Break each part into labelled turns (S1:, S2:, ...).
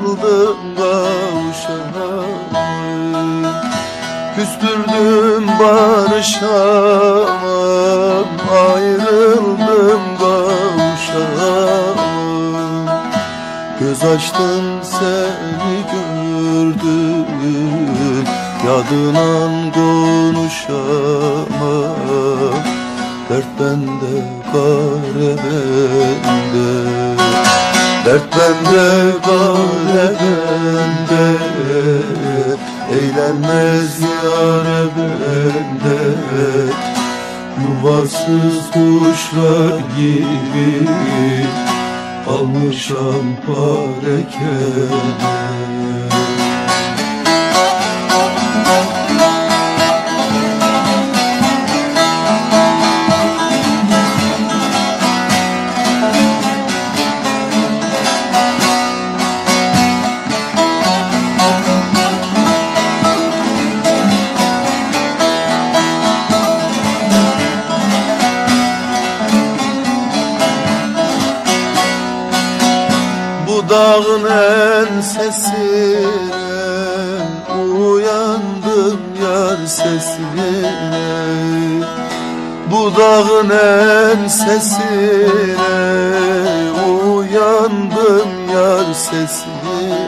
S1: aldı kavuşana Küstürdüm barışamam Ayrıldım kavuşamam Göz açtım seni gördüm Yadınan konuşamam Dert bende, kare bende. Dert bende kare bende. Eğlenmez yare bende Yuvasız kuşlar gibi Almışam parekende dağın en sesine Uyandım yar sesine. Bu dağın en sesine Uyandım yar sesine.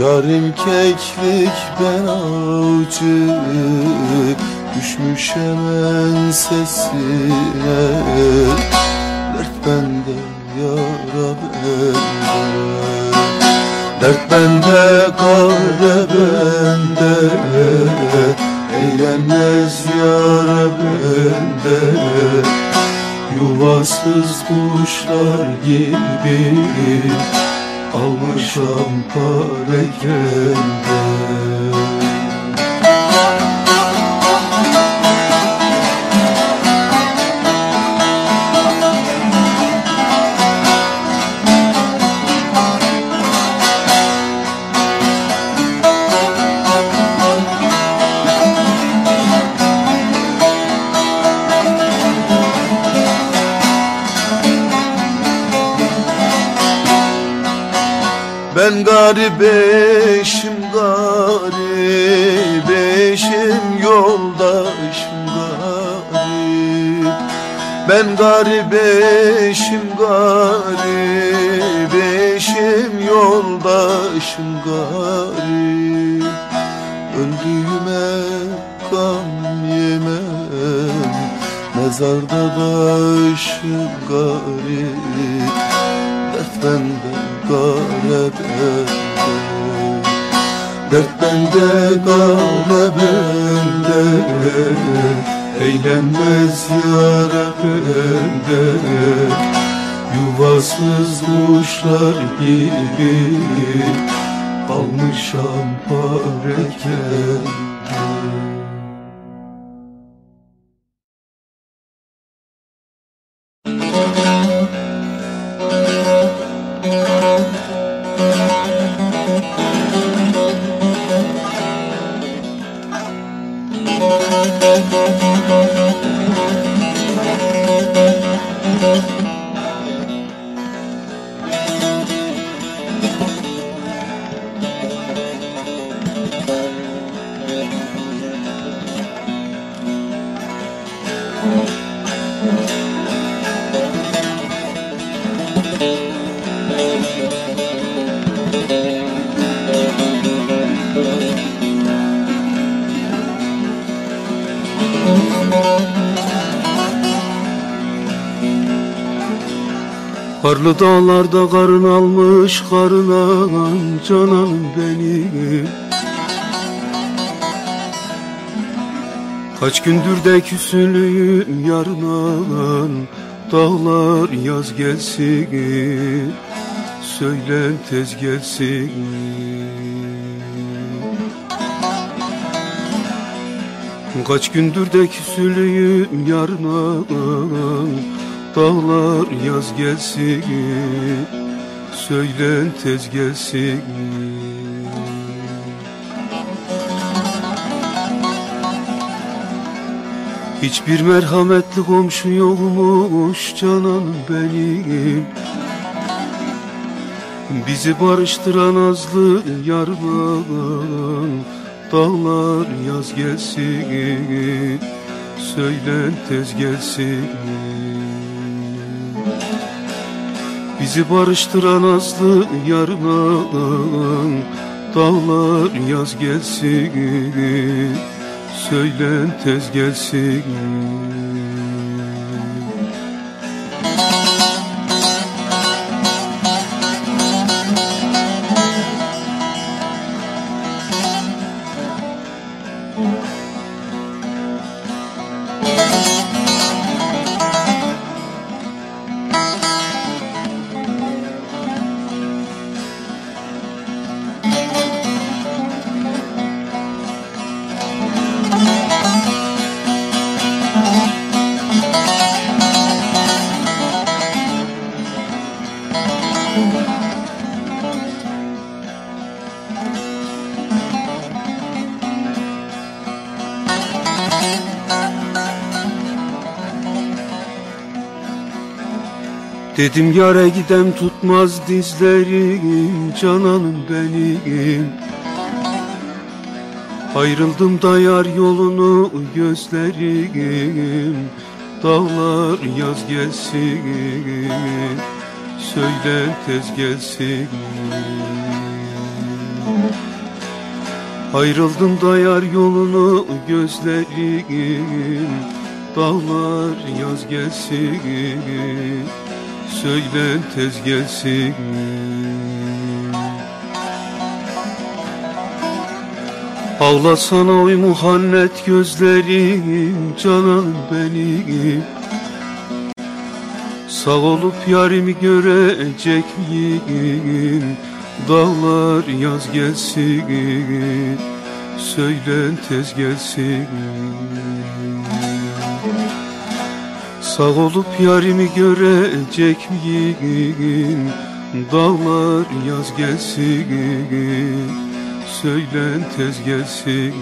S1: Yarim keklik ben avcı Düşmüşem en sesine bende kare bende Eğlenmez yara bende. Yuvasız kuşlar gibi Almışam parekende garibeşim garibeşim yoldaşım garip. Ben garibeşim garibeşim yoldaşım garip. Öldüğüme gam yemem Mezarda başım garip. Dert bende kare Kare bende. Eğlenmez yara bende. Yuvasız kuşlar gibi Almışam parekende Karlı dağlarda karın almış karın alan cananım benim Kaç gündür de küsülüyüm yarın alan Dağlar yaz gelsin. Söylen tez gelsin. Kaç gündür de küsülüyüm yarın alan Dağlar yaz gelsin. Söylen tez gelsin Hiçbir merhametli komşu yokmuş cananım benim. Bizi barıştıran azlı yarman
S2: Dağlar yaz gelsin Söylen tez gelsin. Bizi barıştıran azlı yarına Dağlar yaz gelsin Söylen tez gelsin Dedim yara gidem tutmaz dizlerim Cananım benim. Ayrıldım da yar yolunu gözlerim Dağlar yaz gelsin Söyle tez gelsin. Ayrıldım da yar yolunu gözlerim Dağlar yaz gelsin Söyle tez gelsin. Ağlasana oy muhannet gözlerim Cananım benim. Sağ olup yarimi görecek miyim? Dağlar yaz gelsin. Söyle tez gelsin Sağ olup yarimi görecek miyim Dağlar yaz gelsin Söylen tez gelsin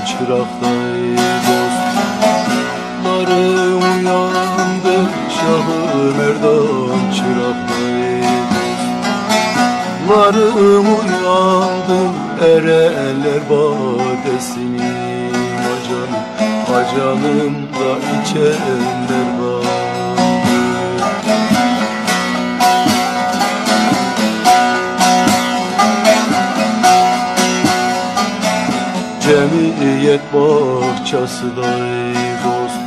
S2: Merdan çıraktay dost Narım uyandı Şahı Merdan çıraktay dost Narım uyandı Ereller badesini Acanım, acanım da içenler
S1: cemiyet bahçesi day dost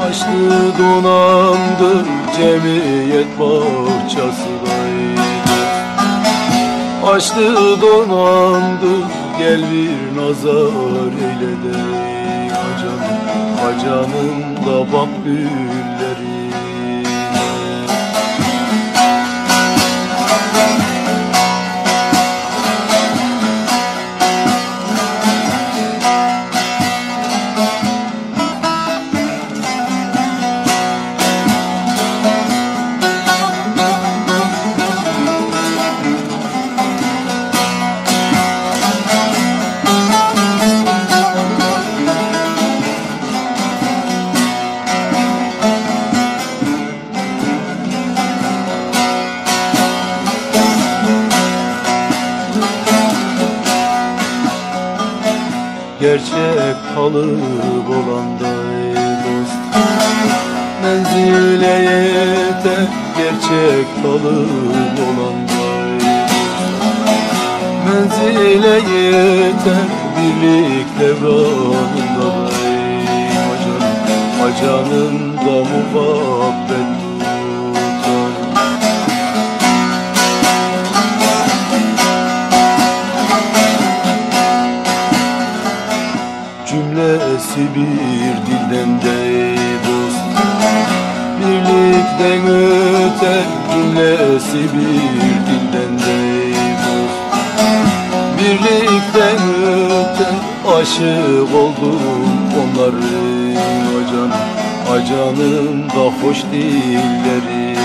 S1: Açlı donandır cemiyet bahçesi day dost Açlı donandır gel bir nazar eyle de. Hacanım, hacanım da bak gülleri gerçek kalıp olan dost. Menzile yeter gerçek kalıp olan Menzile yeter birlik devranında hacanın da muhabbet cümlesi bir dilden de dost Birlikten öter cümlesi bir dilden de dost. Birlikten öter aşık oldum onların acan Acanın da hoş dilleri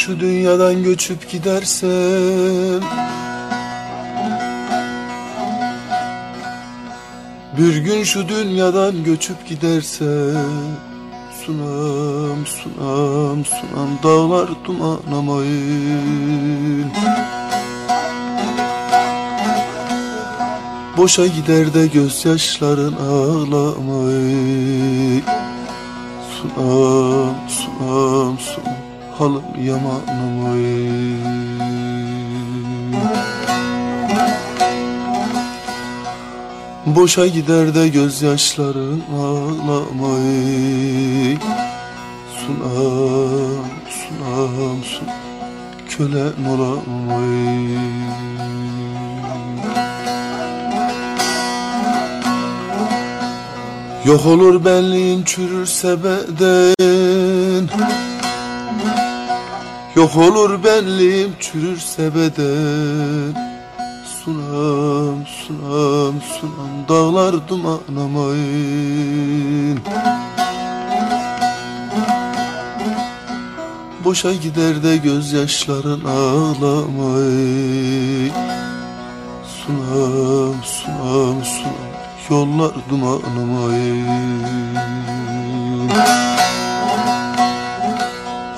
S1: şu dünyadan göçüp gidersem. Bir gün şu dünyadan göçüp gidersem. Sunam, sunam, sunam dağlar duman amayın. Boşa gider de gözyaşların ağlamay Sunam, sunam, sunam Halım yamanım ay Boşa gider de gözyaşların ağlamay Sunam, sunam, sunam Kölen olamay Yok olur benliğin çürürse beden Yok olur benliğim çürürse beden Sunam, sunam, sunam Dağlar duman amayın Boşa gider de gözyaşların ağlamay Sunam, sunam, sunam Yollar dumanımayın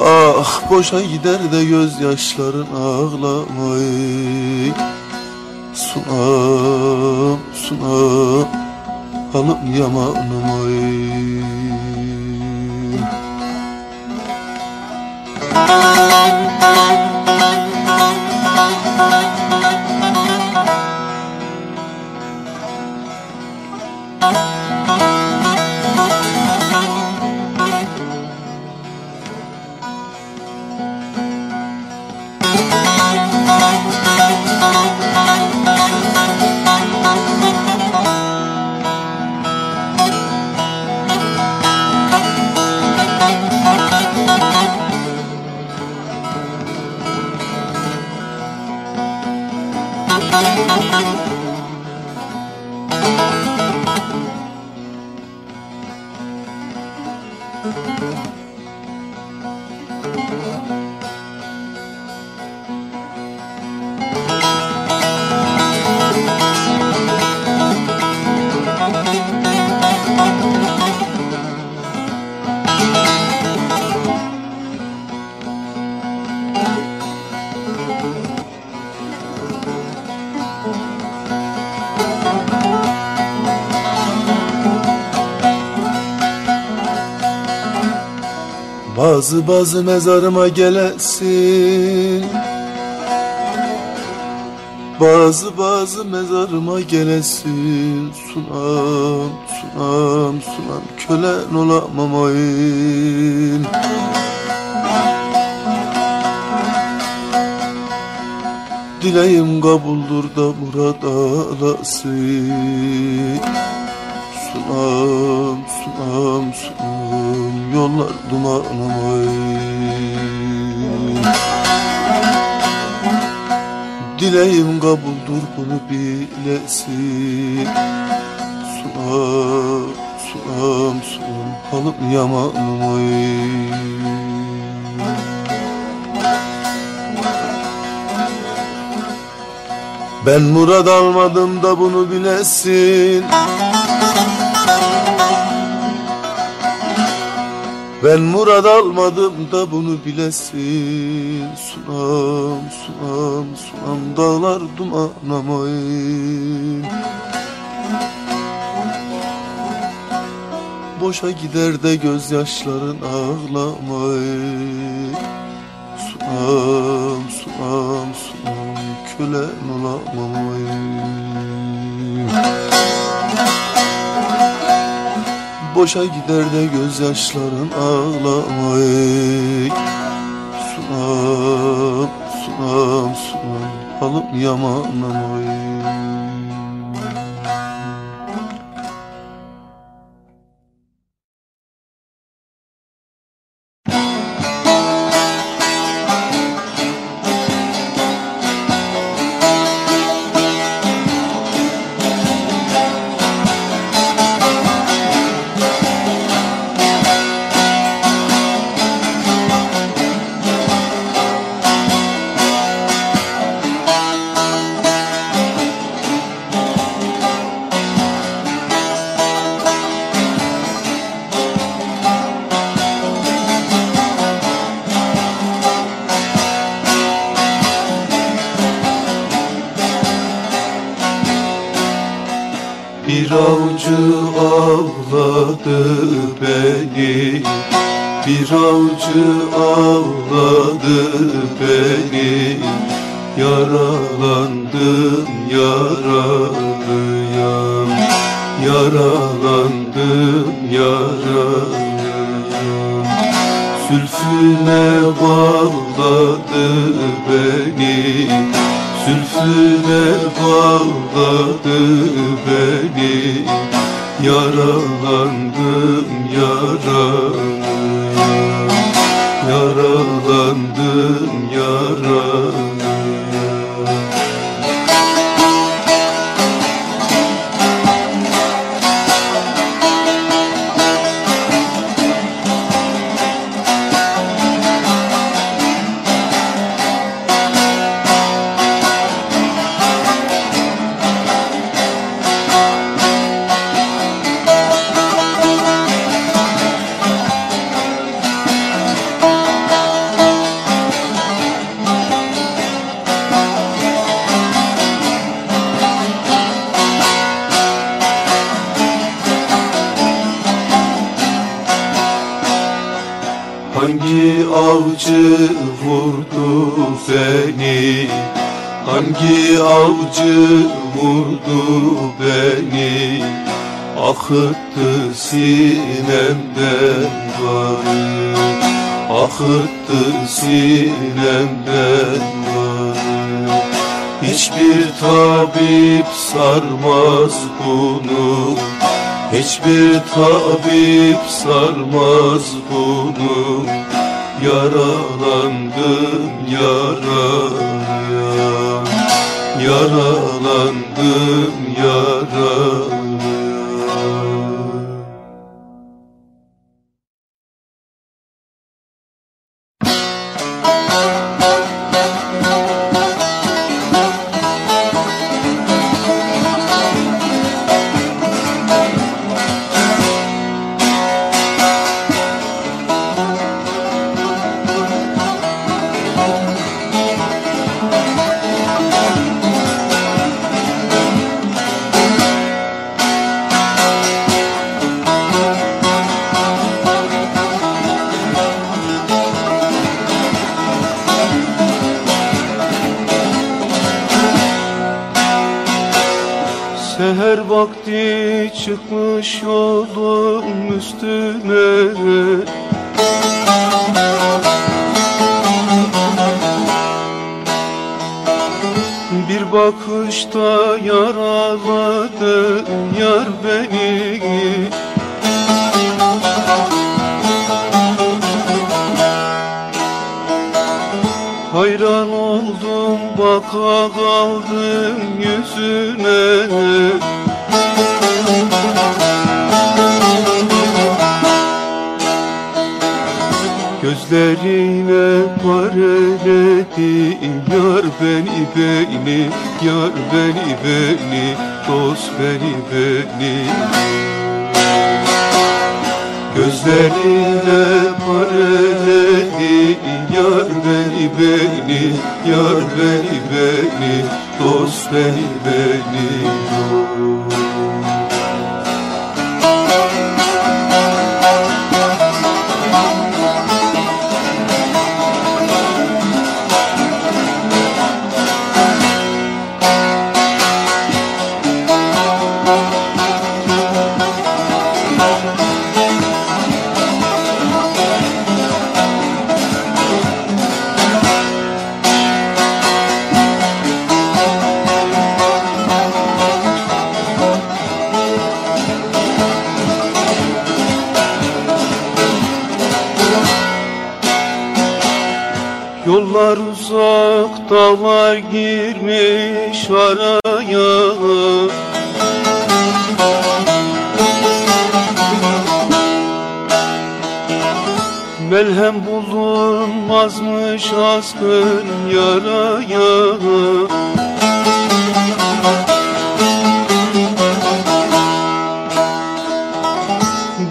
S1: Ah boşa gider de gözyaşların ağlamay Sunam, sunam Halım Música Bazı bazı mezarıma gelesin. Bazı bazı mezarıma gelesin. Sunam, sunam, sunam. Kölen olamam ayın. Dileğim kabuldur da murad alasın. Sunam, sunam, sunam Yollar dumanımayın Dileğim kabuldur bunu bilesin. Sunam, sunam, sunam Halım yamanımayın Ben murad almadım da bunu bilesin Ben murad almadım da bunu bilesin. Sunam, sunam, sunam Dağlar dumanamayın Boşa gider de gözyaşların ağlamayın. Sunam, sunam, sunam Kölen olamamayın Boşa gider de gözyaşların ağlamay Sunam, sunam, sunam. Halım yamanamay
S2: avcı avcı vurdu beni Hangi avcı vurdu beni? Akıttı sinemden kanı Akıttı sinemden kanı Hiçbir tabip sarmaz bunu. Hiçbir tabip sarmaz bunu Yaralandım yaraya Yaralandım yaraya oldum baka kaldım yüzüne. Gözlerine pareledi yar beni beni Yar beni beni dost beni beni Gözlerine pareledi yar beni beni Yar beni beni dost beni beni. dost dağlar girmiş araya Melhem bulunmazmış askın yaraya.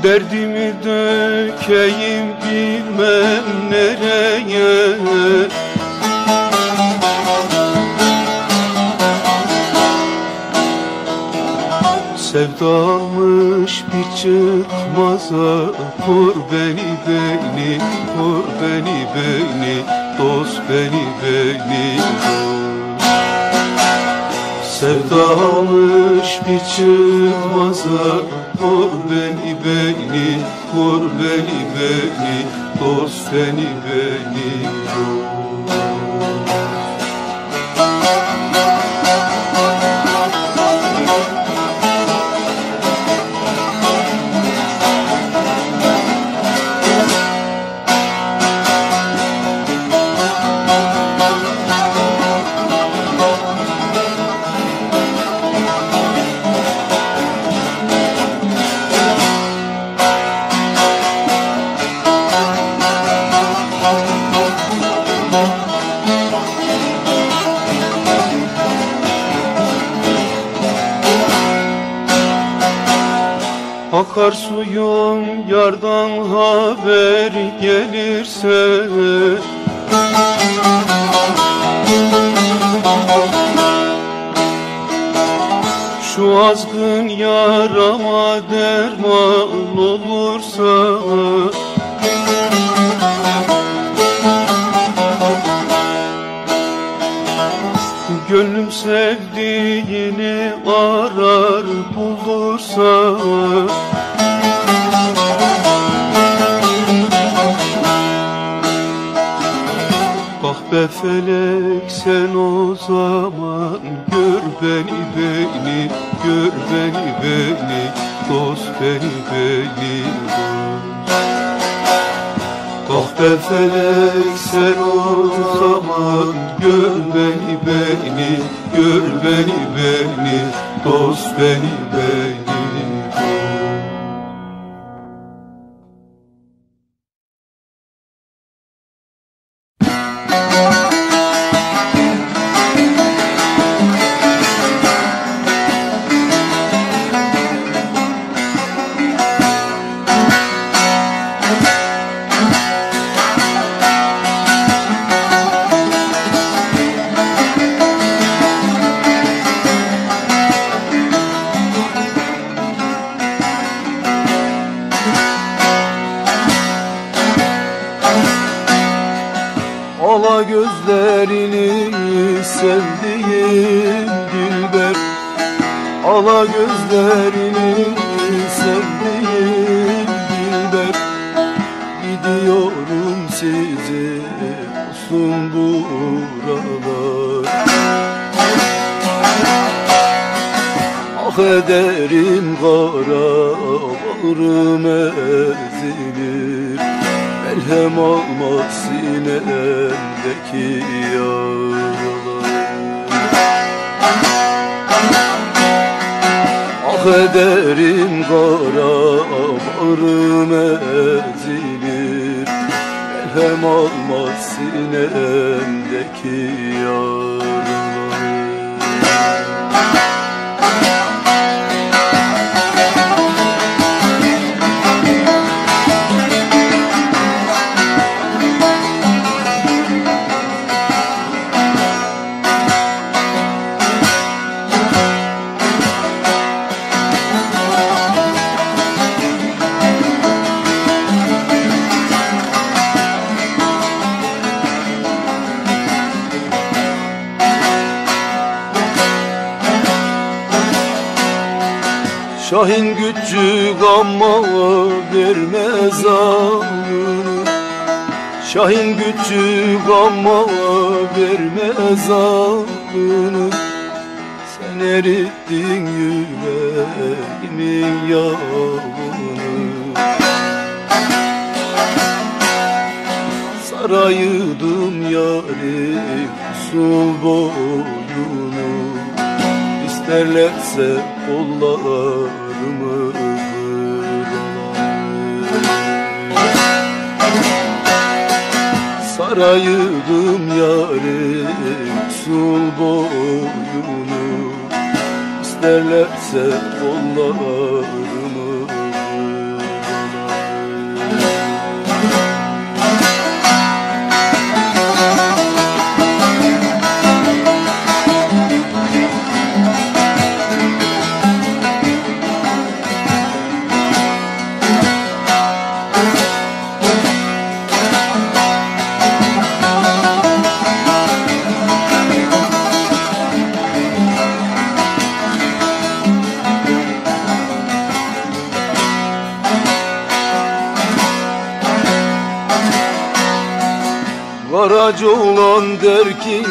S2: Derdimi dökeyim bilmem nereye
S1: Sevdamış bir çıkmaza Vur beni beni Vur beni beni Dost beni beni dost. Sevdamış bir çıkmaza Vur beni beni Vur beni beni Dost beni beni dost Akar suyun yardan haber gelirse. Şu azgın yarama derman felek sen o zaman Gör beni beni, gör beni beni Dost beni beni. Bak be felek sen o zaman Gör beni beni, gör beni beni Dost beni beni Şahin küçük ama vermez ağını Şahin küçük ama vermez ağını Sen erittin yüreğimin yağını. Sarayıdım yarim usul boyunu. İsterlerse kollarımı kıralar Sarayıdım yarim usul boyunu. İsterlerse kollarımı
S2: Garacı olan der ki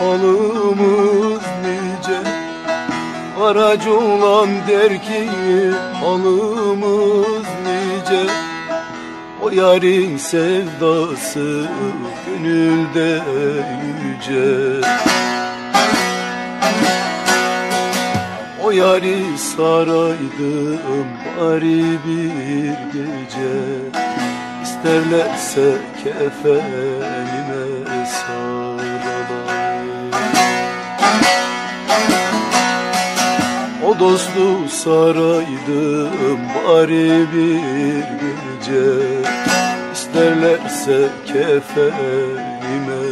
S2: halımız nice. Garacı olan der ki halımız nice. O yarın sevdası gönülde yüce. O yari saraydım bari bir gece İsterlerse kefenime sarılayım O dostu saraydım bari bir gece. İsterlerse kefenime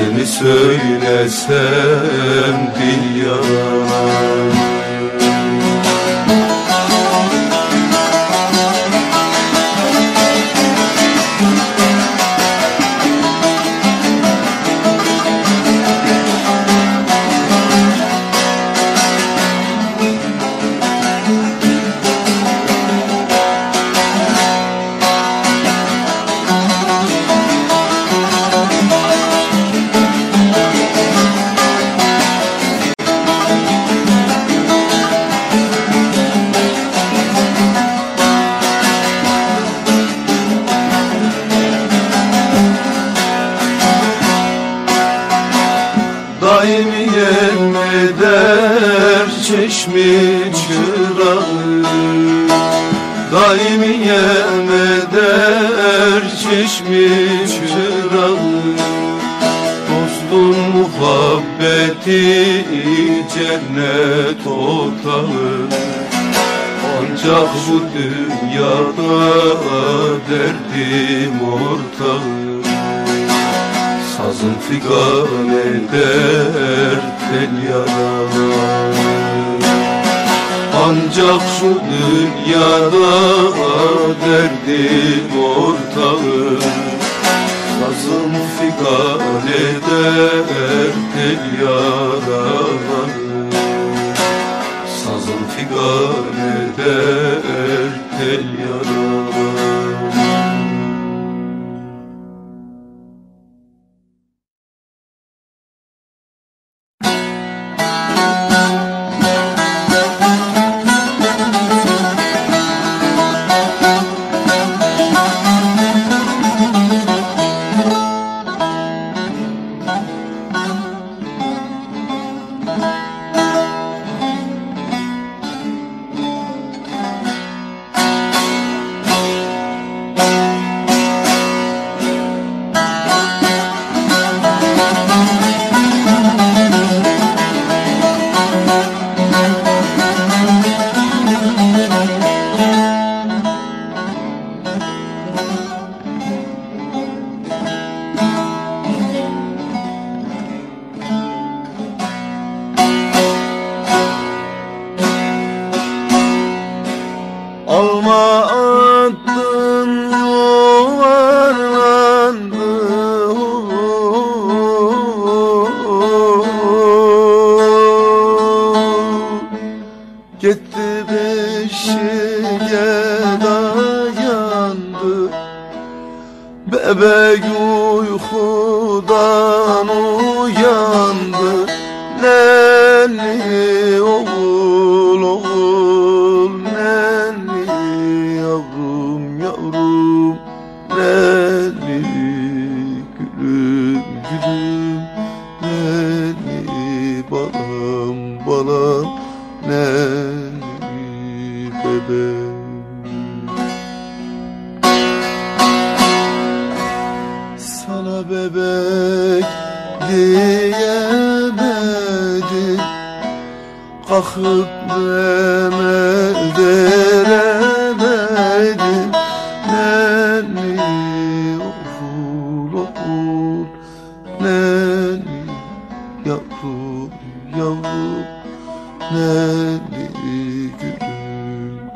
S2: Derdimi söylesem dil yanar bu dünyada derdim ortağı. Sazın figan eder tel yaralar Ancak şu dünyada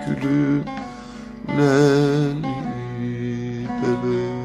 S1: gülüm Leli bebeğim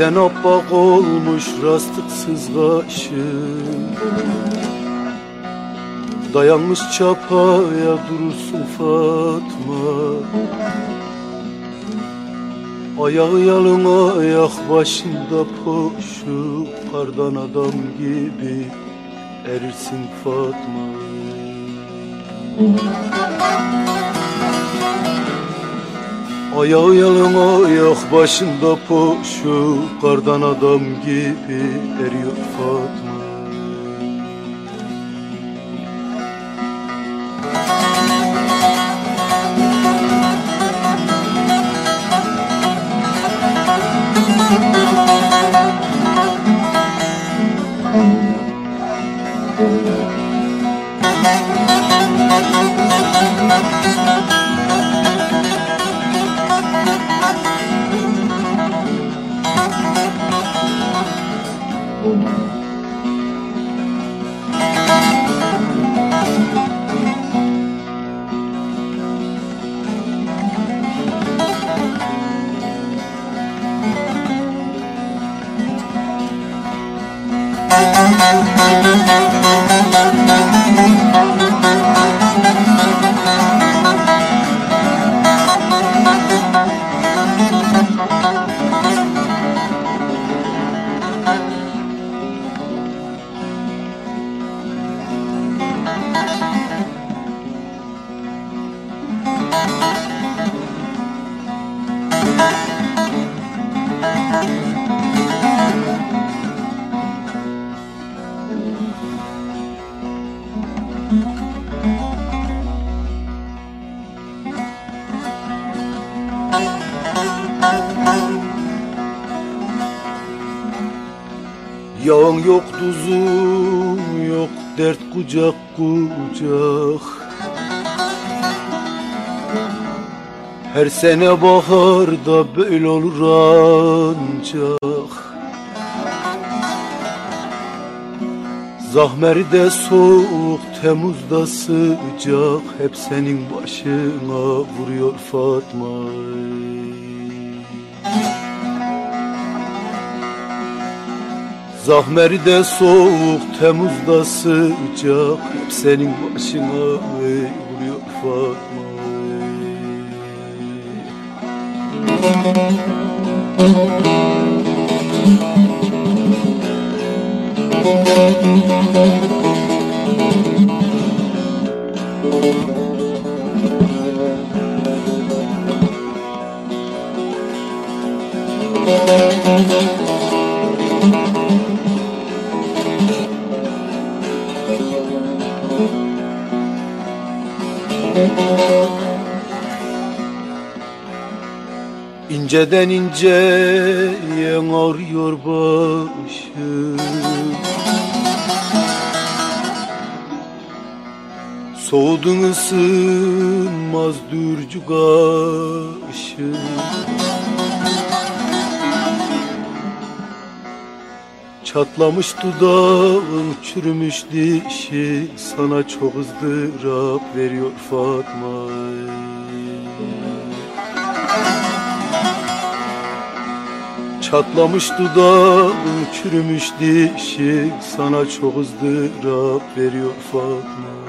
S1: Birden opbak olmuş rastıksız kaşın Dayanmış çapaya durursun Fatma. Ayağı yalın ayak başında poşu Kardan adam gibi erirsin Fatma. Müzik Ayağı yalan ayak başında poşu Kardan adam gibi eriyor Fatih kucak kucak. Her sene baharda böyle olur ancak. Zahmerde soğuk, Temmuz'da sıcak. Hep senin başına vuruyor Fatma Zahmerde soğuk, Temmuz'da sıcak Hep senin başına vuruyor Fatma İnceden inceye ağrıyor başım Soğudun ısınmaz dürcü kaşım Çatlamış dudağın, çürümüş dişi Sana çok ızdırap veriyor Fatma Çatlamış dudağın, çürümüş dişi Sana çok ızdırap veriyor Fatma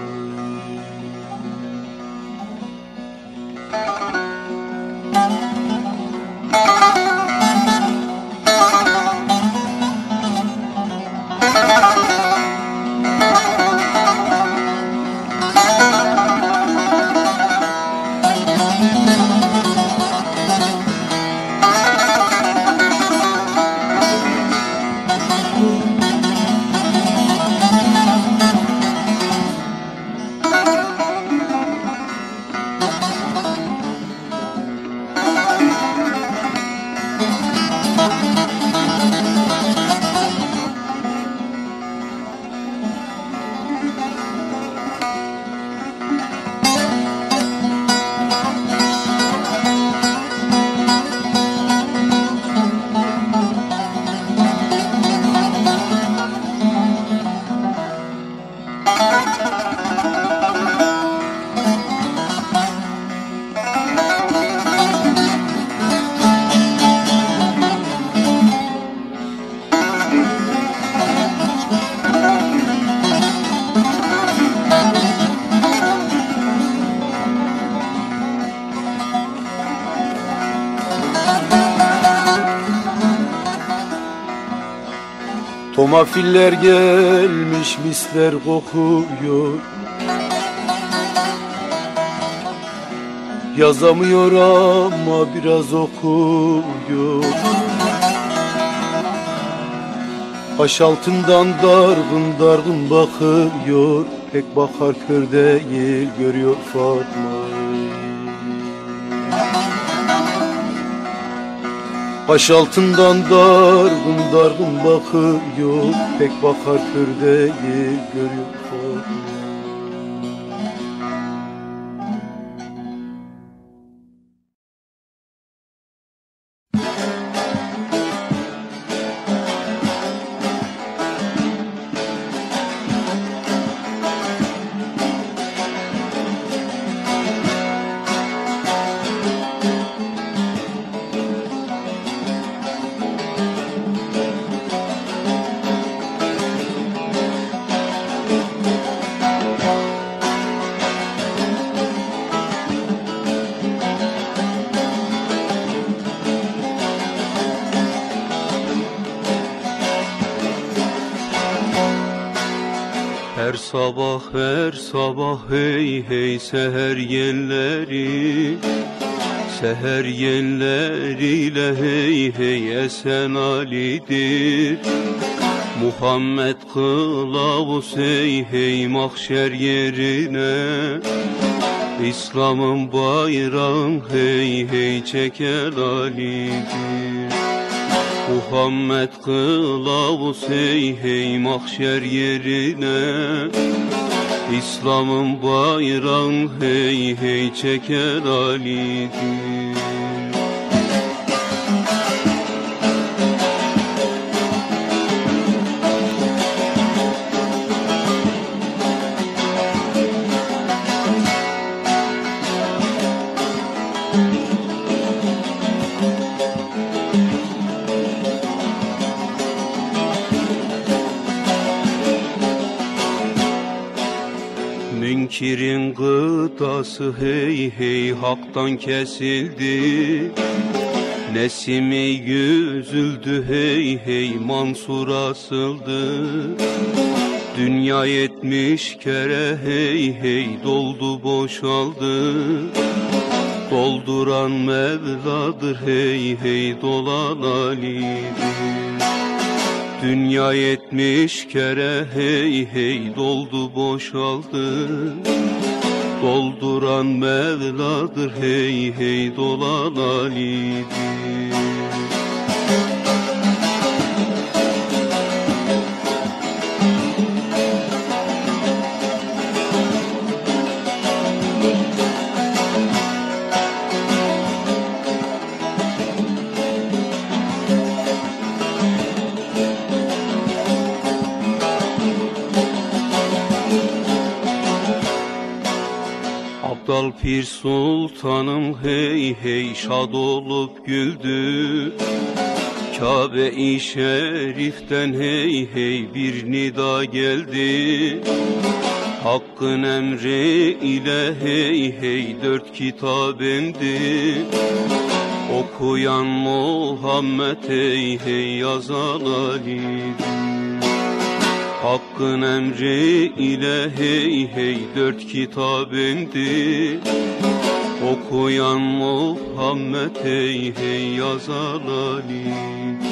S1: Tomafiller gelmiş misler kokuyor. Yazamıyor ama biraz okuyor. Baş altından dargın dargın bakıyor. Pek bakar kör değil görüyor Fatma Baş altından dargın dargın bakıyor Pek bakar kör değil görüyor
S2: sabah her sabah hey hey seher yenleri Seher yenleriyle hey hey esen Ali'dir. Muhammed kılavuz hey hey mahşer yerine. İslam'ın bayrağı hey hey çeker Ali'dir Muhammed kılavuz hey hey mahşer yerine. İslam'ın bayrağı hey hey çeker Ali'dir Münkirin gıdası hey hey haktan kesildi. Nesimi yüzüldü hey hey Mansur asıldı. Dünya yetmiş kere hey hey doldu boşaldı. Dolduran Mevladır hey hey dolan Ali'dir. Dünya yetmiş kere hey hey doldu boşaldı Dolduran Mevladır hey hey dolan Ali'dir Pir Sultanım hey hey şad olup güldü. Kabe-i Şerif'ten hey hey bir nida geldi. Hakkın emri ile hey hey dört kitap indi Okuyan Muhammed hey hey yazan Ali'dir Hakkın emri ile hey hey dört kitap indi Okuyan Muhammed hey hey yazan Ali'dir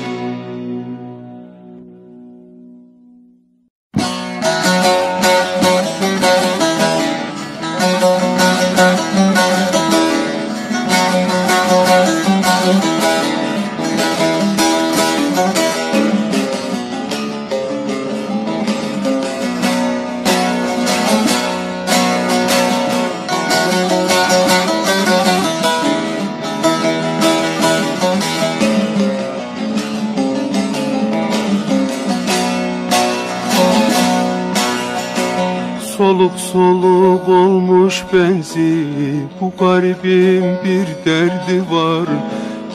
S2: Bu garibin bir derdi var.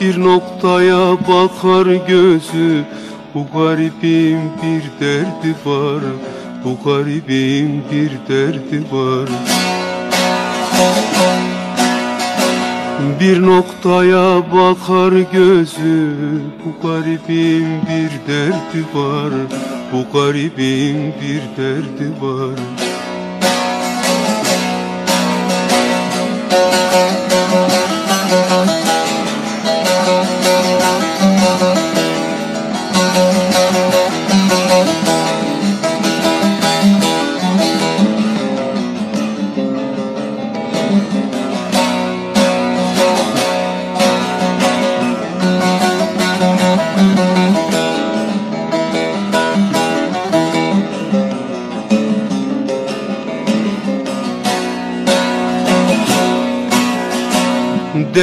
S2: Bir noktaya bakar gözü. Bu garibin bir derdi var. Bu garibin bir derdi var. Bir noktaya bakar gözü. Bu garibin bir derdi var. Bu garibin bir derdi var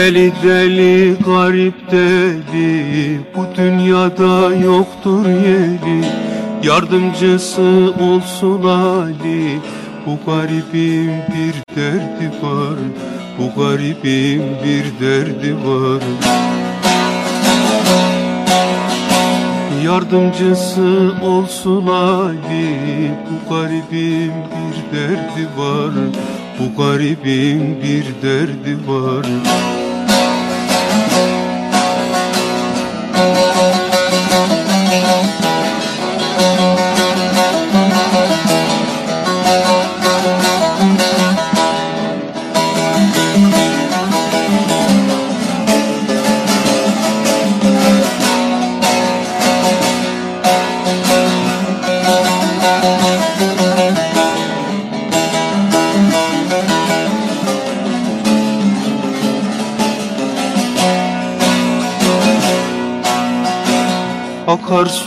S2: Deli deli garip deli Bu dünyada yoktur yeri. Yardımcısı olsun Ali Bu garibin bir derdi var. Bu garibin bir derdi var. Yardımcısı olsun Ali Bu garibin bir derdi var. Bu garibin bir derdi var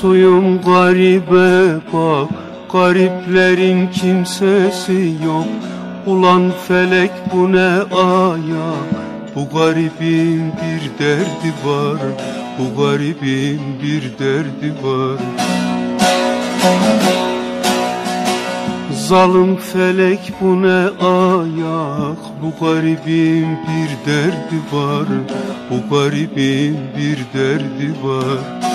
S2: Akar suyum garibe bak Gariplerin kimsesi yok. Ulan felek bu ne ayak? Bu garibin bir derdi var Bu garibin bir derdi var. Zalim felek bu ne ayak? Bu garibin bir derdi var Bu garibin bir derdi var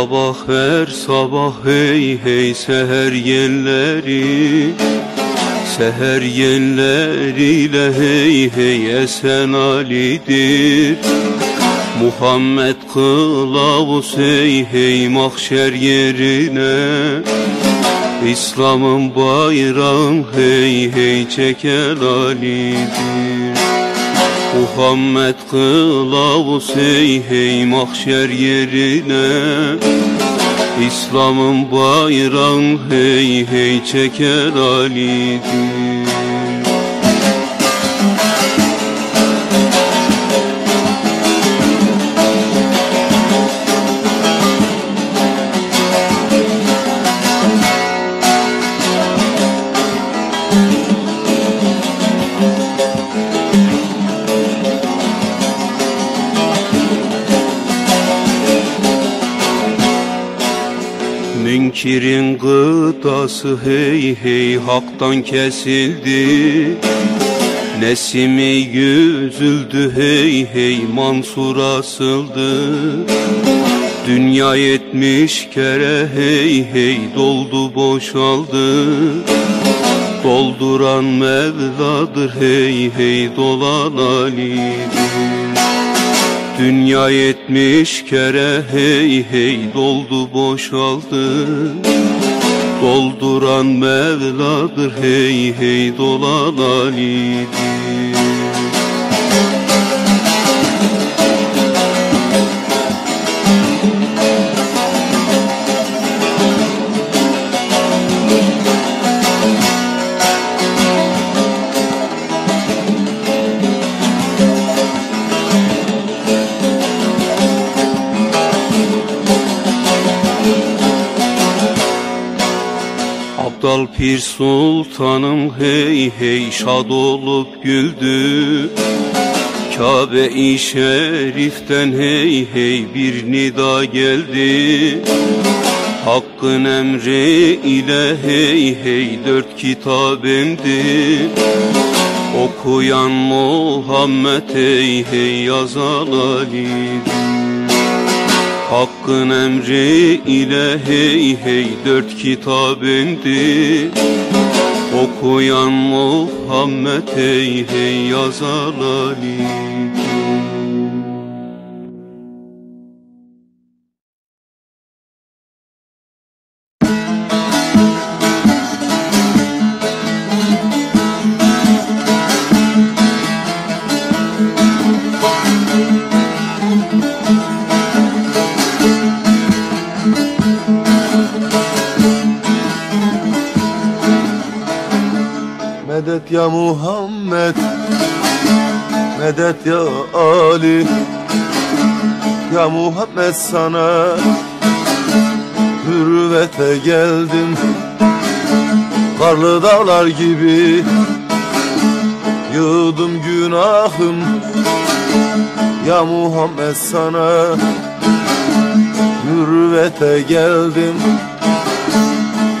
S2: sabah her sabah hey hey seher yenleri Seher yenleriyle hey hey esen Ali'dir. Muhammed kılavuz hey hey mahşer yerine. İslam'ın bayrağı hey hey çeken Ali'dir Muhammed kılavuz hey hey mahşer yerine. İslam'ın bayrağı hey hey çeker Ali'dir Münkirin gıdası hey hey haktan kesildi. Nesimi yüzüldü hey hey Mansur asıldı. Dünya yetmiş kere hey hey doldu boşaldı. Dolduran Mevladır hey hey dolan Ali'dir Dünya yetmiş kere hey hey doldu boşaldı. Dolduran Mevladır hey hey dolan Ali'dir Abdal Pir Sultanım hey hey şad olup güldü. Kabe-i Şerif'ten hey hey bir nida geldi. Hakkın emri ile hey hey dört kitap emdi. Okuyan Muhammed hey hey yazan Ali'dir Hakkın emri ile hey hey dört kitap indi. Okuyan Muhammed hey hey yazar Ali
S1: Ya Muhammed Medet ya Ali. Ya Muhammed sana Hürvete geldim. Karlı dağlar gibi Yığdım günahım. Ya Muhammed sana Hürvete geldim.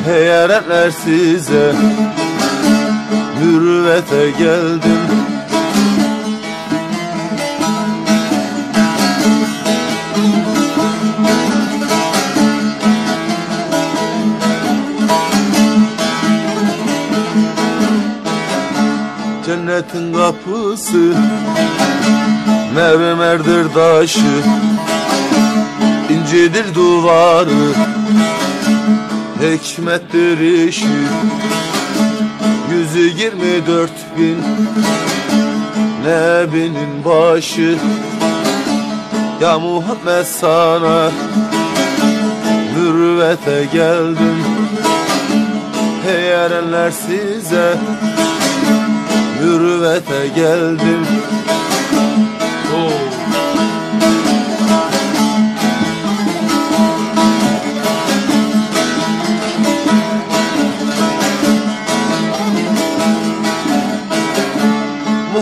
S1: Hey erenler size mürvete geldim. Cennetin kapısı Mermerdir taşı İncidir duvarı Hikmettir işi. Yüzü yirmi dört bin Nebinin başı? Ya Muhammed sana Mürvete geldim. Hey erenler size Mürvete geldim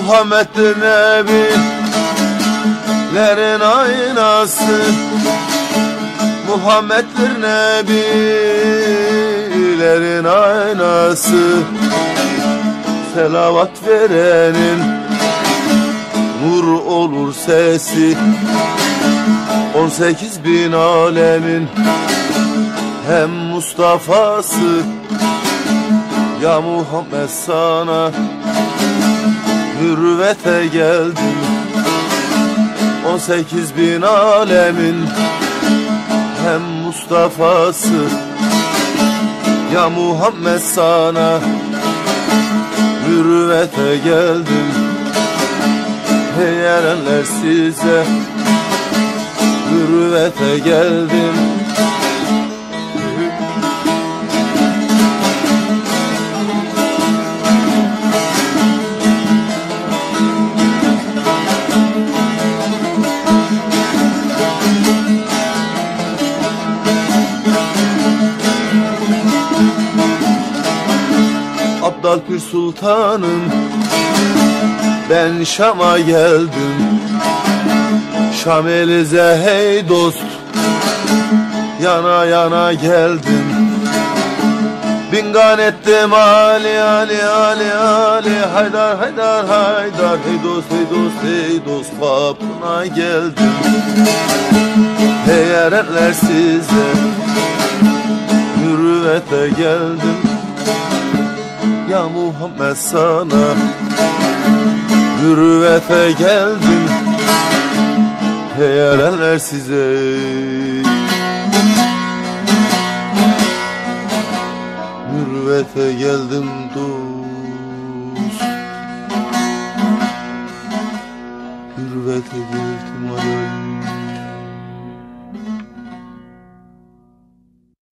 S1: Muhammed'dir nebilerin aynası Muhammed'dir nebilerin aynası. Selavat verenin nur olur sesi On sekiz bin alemin hem Mustafa'sı Ya Muhammed sana Hürvete geldim. On sekiz bin alemin Hem Mustafa'sı Ya Muhammed sana Hürvete geldim. Hey erenler size Hürvete geldim Abdal Pir Sultanım. Ben Şam'a geldim. Şam Elize hey dost Yana yana geldim. Bingan ettim Ali Ali Ali Ali Haydar Haydar Haydar. Hey dost hey dost hey dost Kapına geldim. Hey erenler size Mürüvvete geldim ya Muhammed sana. Mürüvvete geldim Heyalenler size. Mürüvvete geldim dost. Mürüvvete geldim